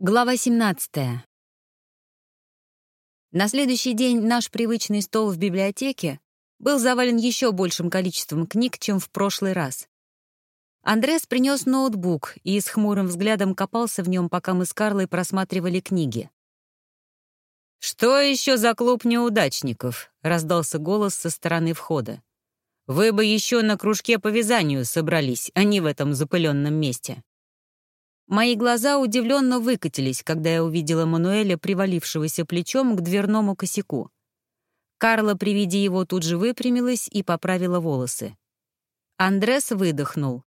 Глава 17. На следующий день наш привычный стол в библиотеке был завален еще большим количеством книг, чем в прошлый раз. Андрес принес ноутбук и с хмурым взглядом копался в нем, пока мы с Карлой просматривали книги. «Что еще за клуб неудачников?» — раздался голос со стороны входа. «Вы бы еще на кружке по вязанию собрались, а не в этом запыленном месте». Мои глаза удивленно выкатились, когда я увидела Мануэля, привалившегося плечом к дверному косяку. Карла при виде его тут же выпрямилась и поправила волосы. Андрес выдохнул.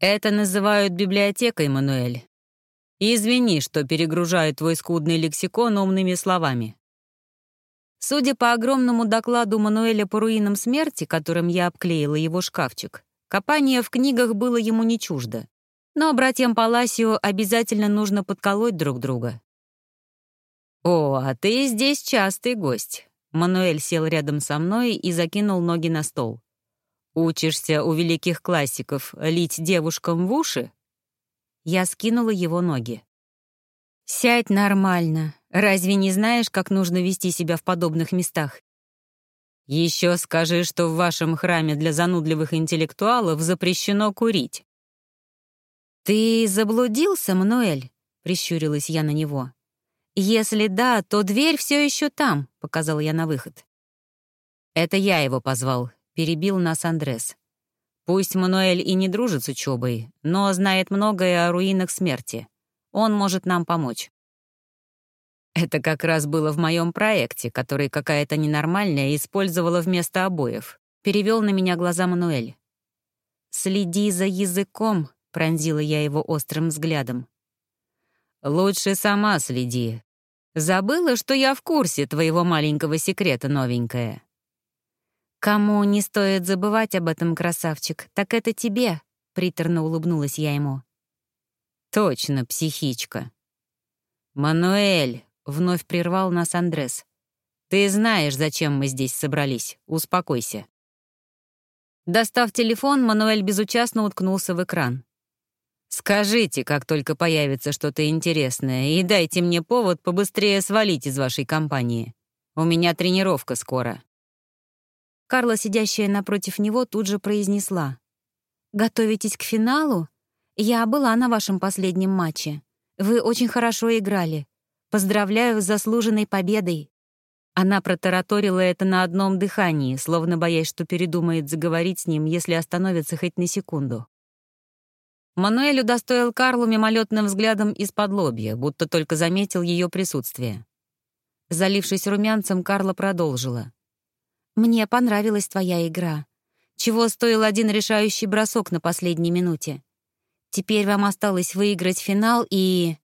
«Это называют библиотекой, Мануэль. Извини, что перегружаю твой скудный лексикон умными словами». Судя по огромному докладу Мануэля по руинам смерти, которым я обклеила его шкафчик, копание в книгах было ему не чуждо. Но братьям Паласио обязательно нужно подколоть друг друга. «О, а ты здесь частый гость». Мануэль сел рядом со мной и закинул ноги на стол. «Учишься у великих классиков лить девушкам в уши?» Я скинула его ноги. «Сядь нормально. Разве не знаешь, как нужно вести себя в подобных местах?» «Еще скажи, что в вашем храме для занудливых интеллектуалов запрещено курить». «Ты заблудился, Мануэль?» — прищурилась я на него. «Если да, то дверь все еще там», — показал я на выход. «Это я его позвал», — перебил нас Андрес. «Пусть Мануэль и не дружит с учебой, но знает многое о руинах смерти. Он может нам помочь». Это как раз было в моем проекте, который какая-то ненормальная использовала вместо обоев. Перевел на меня глаза Мануэль. «Следи за языком», — пронзила я его острым взглядом. «Лучше сама следи. Забыла, что я в курсе твоего маленького секрета, новенькая». «Кому не стоит забывать об этом, красавчик, так это тебе», — приторно улыбнулась я ему. «Точно, психичка». «Мануэль», — вновь прервал нас Андрес, — «ты знаешь, зачем мы здесь собрались. Успокойся». Достав телефон, Мануэль безучастно уткнулся в экран. Скажите, как только появится что-то интересное, и дайте мне повод побыстрее свалить из вашей компании. У меня тренировка скоро». Карла, сидящая напротив него, тут же произнесла. «Готовитесь к финалу? Я была на вашем последнем матче. Вы очень хорошо играли. Поздравляю с заслуженной победой». Она протараторила это на одном дыхании, словно боясь, что передумает заговорить с ним, если остановится хоть на секунду. Мануэль удостоил Карлу мимолетным взглядом из-под лобья, будто только заметил ее присутствие. Залившись румянцем, Карла продолжила. «Мне понравилась твоя игра. Чего стоил один решающий бросок на последней минуте? Теперь вам осталось выиграть финал и...»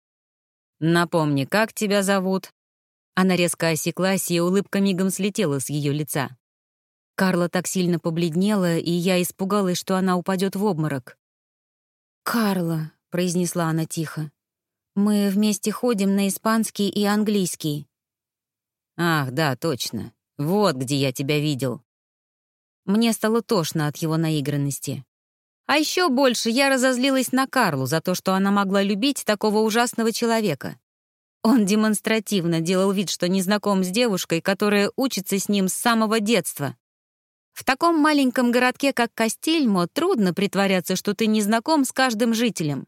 «Напомни, как тебя зовут?» Она резко осеклась, и улыбка мигом слетела с ее лица. Карла так сильно побледнела, и я испугалась, что она упадет в обморок. «Карла», — произнесла она тихо, — «мы вместе ходим на испанский и английский». «Ах, да, точно. Вот где я тебя видел». Мне стало тошно от его наигранности. А еще больше я разозлилась на Карлу за то, что она могла любить такого ужасного человека. Он демонстративно делал вид, что не знаком с девушкой, которая учится с ним с самого детства. В таком маленьком городке, как Кастельмо, трудно притворяться, что ты не знаком с каждым жителем.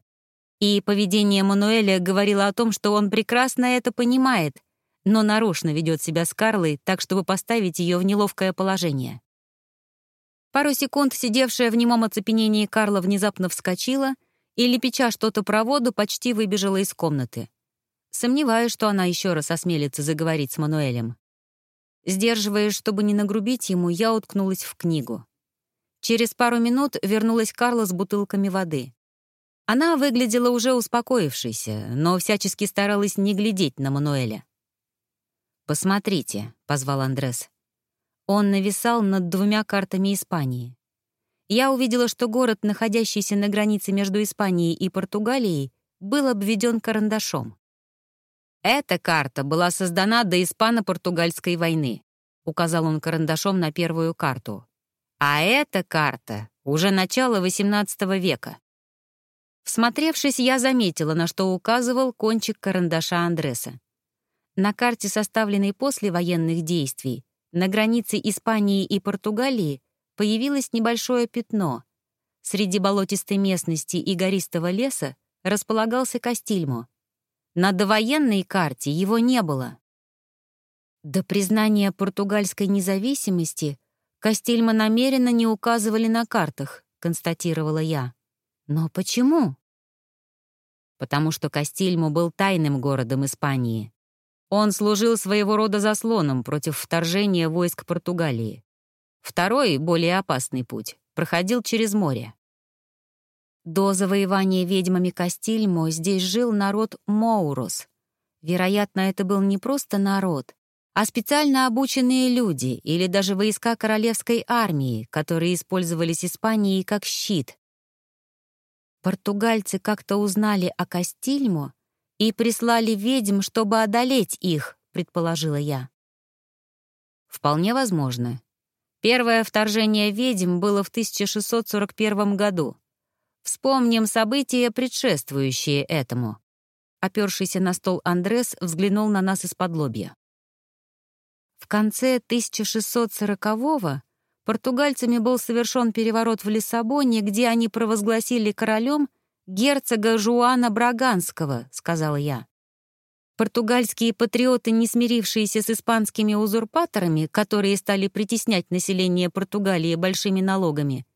И поведение Мануэля говорило о том, что он прекрасно это понимает, но нарочно ведет себя с Карлой так, чтобы поставить ее в неловкое положение. Пару секунд сидевшая в немом оцепенении Карла внезапно вскочила и, лепеча что-то про воду, почти выбежала из комнаты. Сомневаюсь, что она еще раз осмелится заговорить с Мануэлем. Сдерживаясь, чтобы не нагрубить ему, я уткнулась в книгу. Через пару минут вернулась Карла с бутылками воды. Она выглядела уже успокоившейся, но всячески старалась не глядеть на Мануэля. «Посмотрите», — позвал Андрес. Он нависал над двумя картами Испании. Я увидела, что город, находящийся на границе между Испанией и Португалией, был обведен карандашом. Эта карта была создана до Испано-Португальской войны, указал он карандашом на первую карту. А эта карта уже начало XVIII века. Всмотревшись, я заметила, на что указывал кончик карандаша Андреса. На карте, составленной после военных действий, на границе Испании и Португалии появилось небольшое пятно. Среди болотистой местности и гористого леса располагался Кастильмо. На довоенной карте его не было. До признания португальской независимости Кастильмо намеренно не указывали на картах, констатировала я. Но почему? Потому что Кастильмо был тайным городом Испании. Он служил своего рода заслоном против вторжения войск Португалии. Второй, более опасный путь, проходил через море. До завоевания ведьмами Кастильмо здесь жил народ Моурос. Вероятно, это был не просто народ, а специально обученные люди или даже войска королевской армии, которые использовались Испанией как щит. Португальцы как-то узнали о Кастильмо и прислали ведьм, чтобы одолеть их, предположила я. Вполне возможно. Первое вторжение ведьм было в 1641 году. Вспомним события, предшествующие этому. Опершийся на стол Андрес взглянул на нас из-под лобья. В конце 1640-го португальцами был совершен переворот в Лиссабоне, где они провозгласили королем герцога Жуана Браганского, сказала я. Португальские патриоты, не смирившиеся с испанскими узурпаторами, которые стали притеснять население Португалии большими налогами,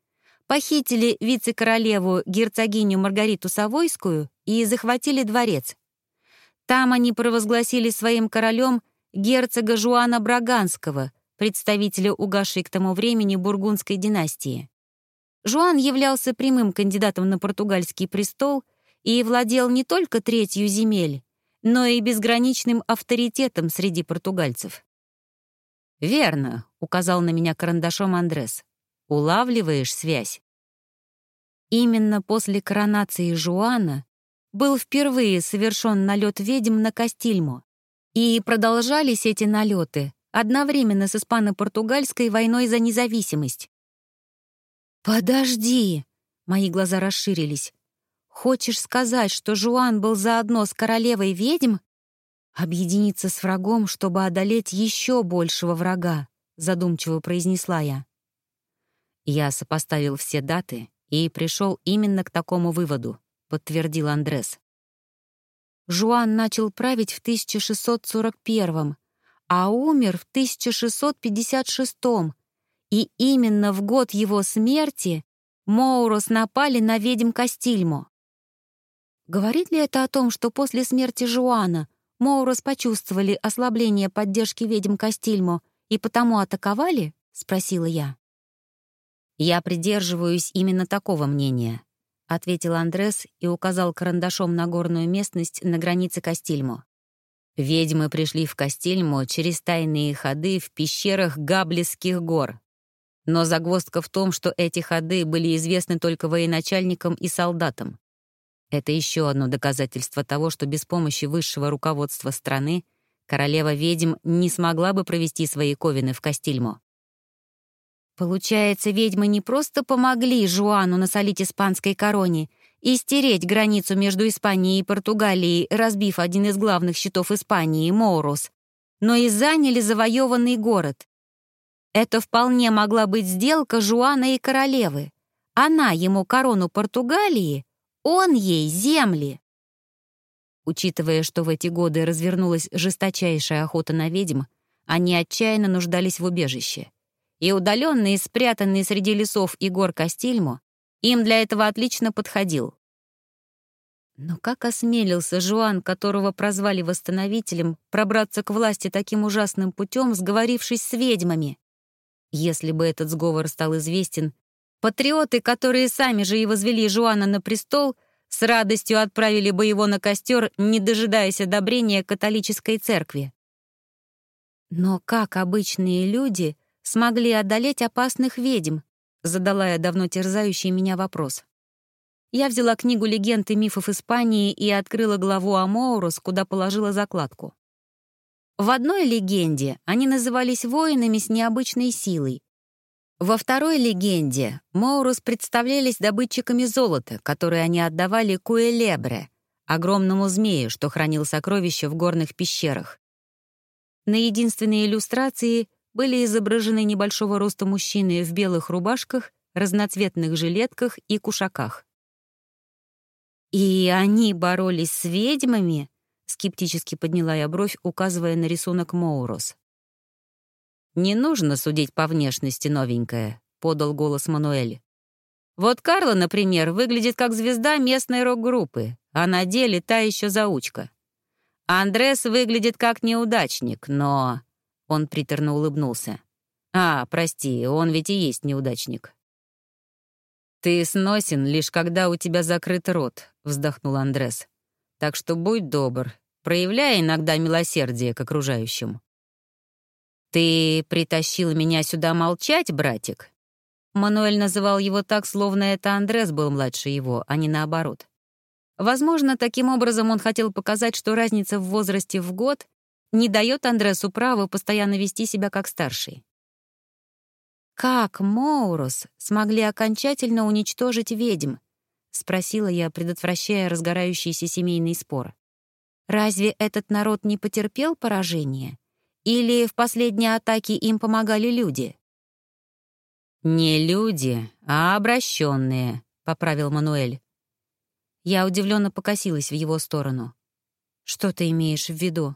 похитили вице-королеву герцогиню Маргариту Савойскую и захватили дворец. Там они провозгласили своим королем герцога Жуана Браганского, представителя угасшей к тому времени бургундской династии. Жуан являлся прямым кандидатом на португальский престол и владел не только третью земель, но и безграничным авторитетом среди португальцев. «Верно», — указал на меня карандашом Андрес. Улавливаешь связь? Именно после коронации Жуана был впервые совершен налет ведьм на Кастильмо, и продолжались эти налеты одновременно с испано-португальской войной за независимость. «Подожди!» — мои глаза расширились. «Хочешь сказать, что Жуан был заодно с королевой ведьм? Объединиться с врагом, чтобы одолеть еще большего врага», — задумчиво произнесла я. Я сопоставил все даты и пришел именно к такому выводу, подтвердил Андрес. Жуан начал править в 1641, а умер в 1656, и именно в год его смерти Моурос напали на ведьм Кастильмо. Говорит ли это о том, что после смерти Жуана Моурос почувствовали ослабление поддержки ведьм Кастильмо и потому атаковали? — спросила я. «Я придерживаюсь именно такого мнения», — ответил Андрес и указал карандашом на горную местность на границе Кастильмо. Ведьмы пришли в Кастильмо через тайные ходы в пещерах Габлисских гор. Но загвоздка в том, что эти ходы были известны только военачальникам и солдатам. Это еще одно доказательство того, что без помощи высшего руководства страны королева ведьм не смогла бы провести свои ковины в Кастильмо. Получается, ведьмы не просто помогли Жуану насолить испанской короне и стереть границу между Испанией и Португалией, разбив один из главных щитов Испании — Моурус, но и заняли завоеванный город. Это вполне могла быть сделка Жуана и королевы. Она ему корону Португалии, он ей земли. Учитывая, что в эти годы развернулась жесточайшая охота на ведьм, они отчаянно нуждались в убежище и удаленный, спрятанный среди лесов и гор Кастильмо, им для этого отлично подходил. Но как осмелился Жуан, которого прозвали восстановителем, пробраться к власти таким ужасным путем, сговорившись с ведьмами? Если бы этот сговор стал известен, патриоты, которые сами же и возвели Жуана на престол, с радостью отправили бы его на костер, не дожидаясь одобрения католической церкви. Но как обычные люди смогли одолеть опасных ведьм?» — задала я давно терзающий меня вопрос. Я взяла книгу легенд и мифов Испании и открыла главу о Моурус, куда положила закладку. В одной легенде они назывались воинами с необычной силой. Во второй легенде Моурус представлялись добытчиками золота, которые они отдавали Куэлебре, огромному змею, что хранил сокровища в горных пещерах. На единственной иллюстрации были изображены небольшого роста мужчины в белых рубашках, разноцветных жилетках и кушаках. «И они боролись с ведьмами?» — скептически подняла я бровь, указывая на рисунок Моурус. «Не нужно судить по внешности, новенькая», — подал голос Мануэль. «Вот Карла, например, выглядит как звезда местной рок-группы, а на деле та еще заучка. Андрес выглядит как неудачник, но...» Он приторно улыбнулся. «А, прости, он ведь и есть неудачник». «Ты сносен, лишь когда у тебя закрыт рот», — вздохнул Андрес. «Так что будь добр, проявляй иногда милосердие к окружающим». «Ты притащил меня сюда молчать, братик?» Мануэль называл его так, словно это Андрес был младше его, а не наоборот. Возможно, таким образом он хотел показать, что разница в возрасте в год не дает Андресу права постоянно вести себя как старший. «Как Моурус смогли окончательно уничтожить ведьм?» — спросила я, предотвращая разгорающийся семейный спор. «Разве этот народ не потерпел поражение? Или в последней атаке им помогали люди? «Не люди, а обращенные», — поправил Мануэль. Я удивленно покосилась в его сторону. «Что ты имеешь в виду?»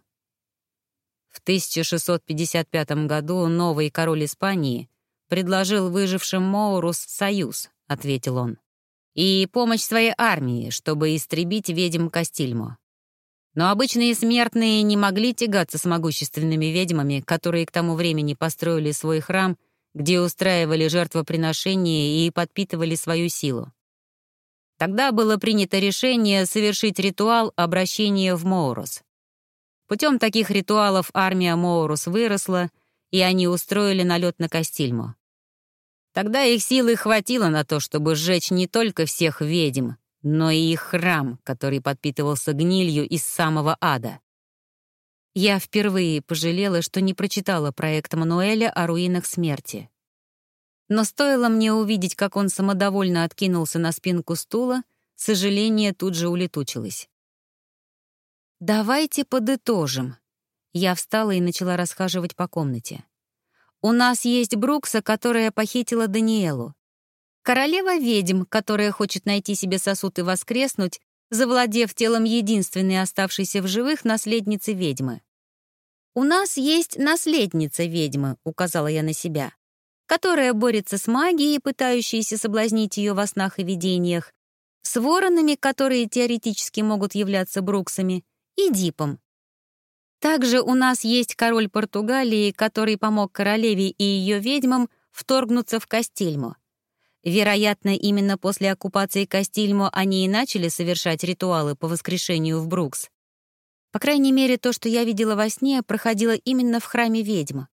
В 1655 году новый король Испании предложил выжившим Моурус союз, — ответил он, — и помощь своей армии, чтобы истребить ведьм Кастильмо. Но обычные смертные не могли тягаться с могущественными ведьмами, которые к тому времени построили свой храм, где устраивали жертвоприношения и подпитывали свою силу. Тогда было принято решение совершить ритуал обращения в Моурус. Путем таких ритуалов армия Моурус выросла, и они устроили налет на Кастильмо. Тогда их силы хватило на то, чтобы сжечь не только всех ведьм, но и их храм, который подпитывался гнилью из самого ада. Я впервые пожалела, что не прочитала проект Мануэля о руинах смерти. Но стоило мне увидеть, как он самодовольно откинулся на спинку стула, сожаление тут же улетучилось. «Давайте подытожим». Я встала и начала расхаживать по комнате. «У нас есть Брукса, которая похитила Даниэлу. Королева ведьм, которая хочет найти себе сосуд и воскреснуть, завладев телом единственной оставшейся в живых наследницы ведьмы. «У нас есть наследница ведьмы», — указала я на себя, которая борется с магией, пытающейся соблазнить ее во снах и видениях, с воронами, которые теоретически могут являться бруксами, и дипом. Также у нас есть король Португалии, который помог королеве и ее ведьмам вторгнуться в Кастильмо. Вероятно, именно после оккупации Кастильмо они и начали совершать ритуалы по воскрешению в Брукс. По крайней мере, то, что я видела во сне, проходило именно в храме ведьмы.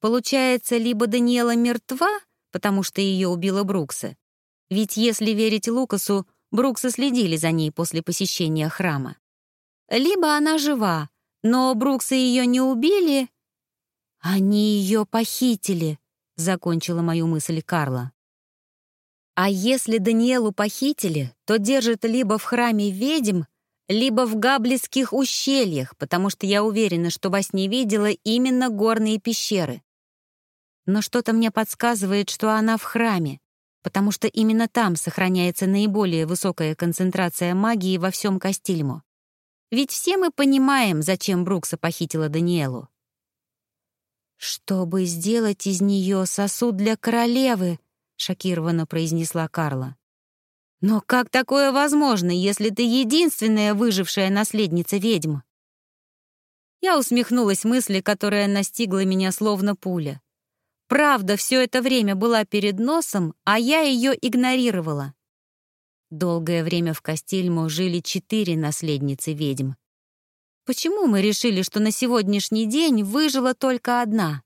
Получается, либо Даниэла мертва, потому что ее убила Брукса. Ведь если верить Лукасу, Бруксы следили за ней после посещения храма. Либо она жива, но Бруксы ее не убили. Они ее похитили, закончила мою мысль Карла. А если Даниэлу похитили, то держат либо в храме ведьм, либо в Габлицких ущельях, потому что я уверена, что во сне видела именно горные пещеры. Но что-то мне подсказывает, что она в храме, потому что именно там сохраняется наиболее высокая концентрация магии во всем Кастильмо. Ведь все мы понимаем, зачем Брукса похитила Даниэлу. «Чтобы сделать из нее сосуд для королевы», шокированно произнесла Карла. «Но как такое возможно, если ты единственная выжившая наследница ведьм?» Я усмехнулась мысли, которая настигла меня словно пуля. Правда, все это время была перед носом, а я ее игнорировала. Долгое время в Кастильмо жили четыре наследницы ведьм. Почему мы решили, что на сегодняшний день выжила только одна?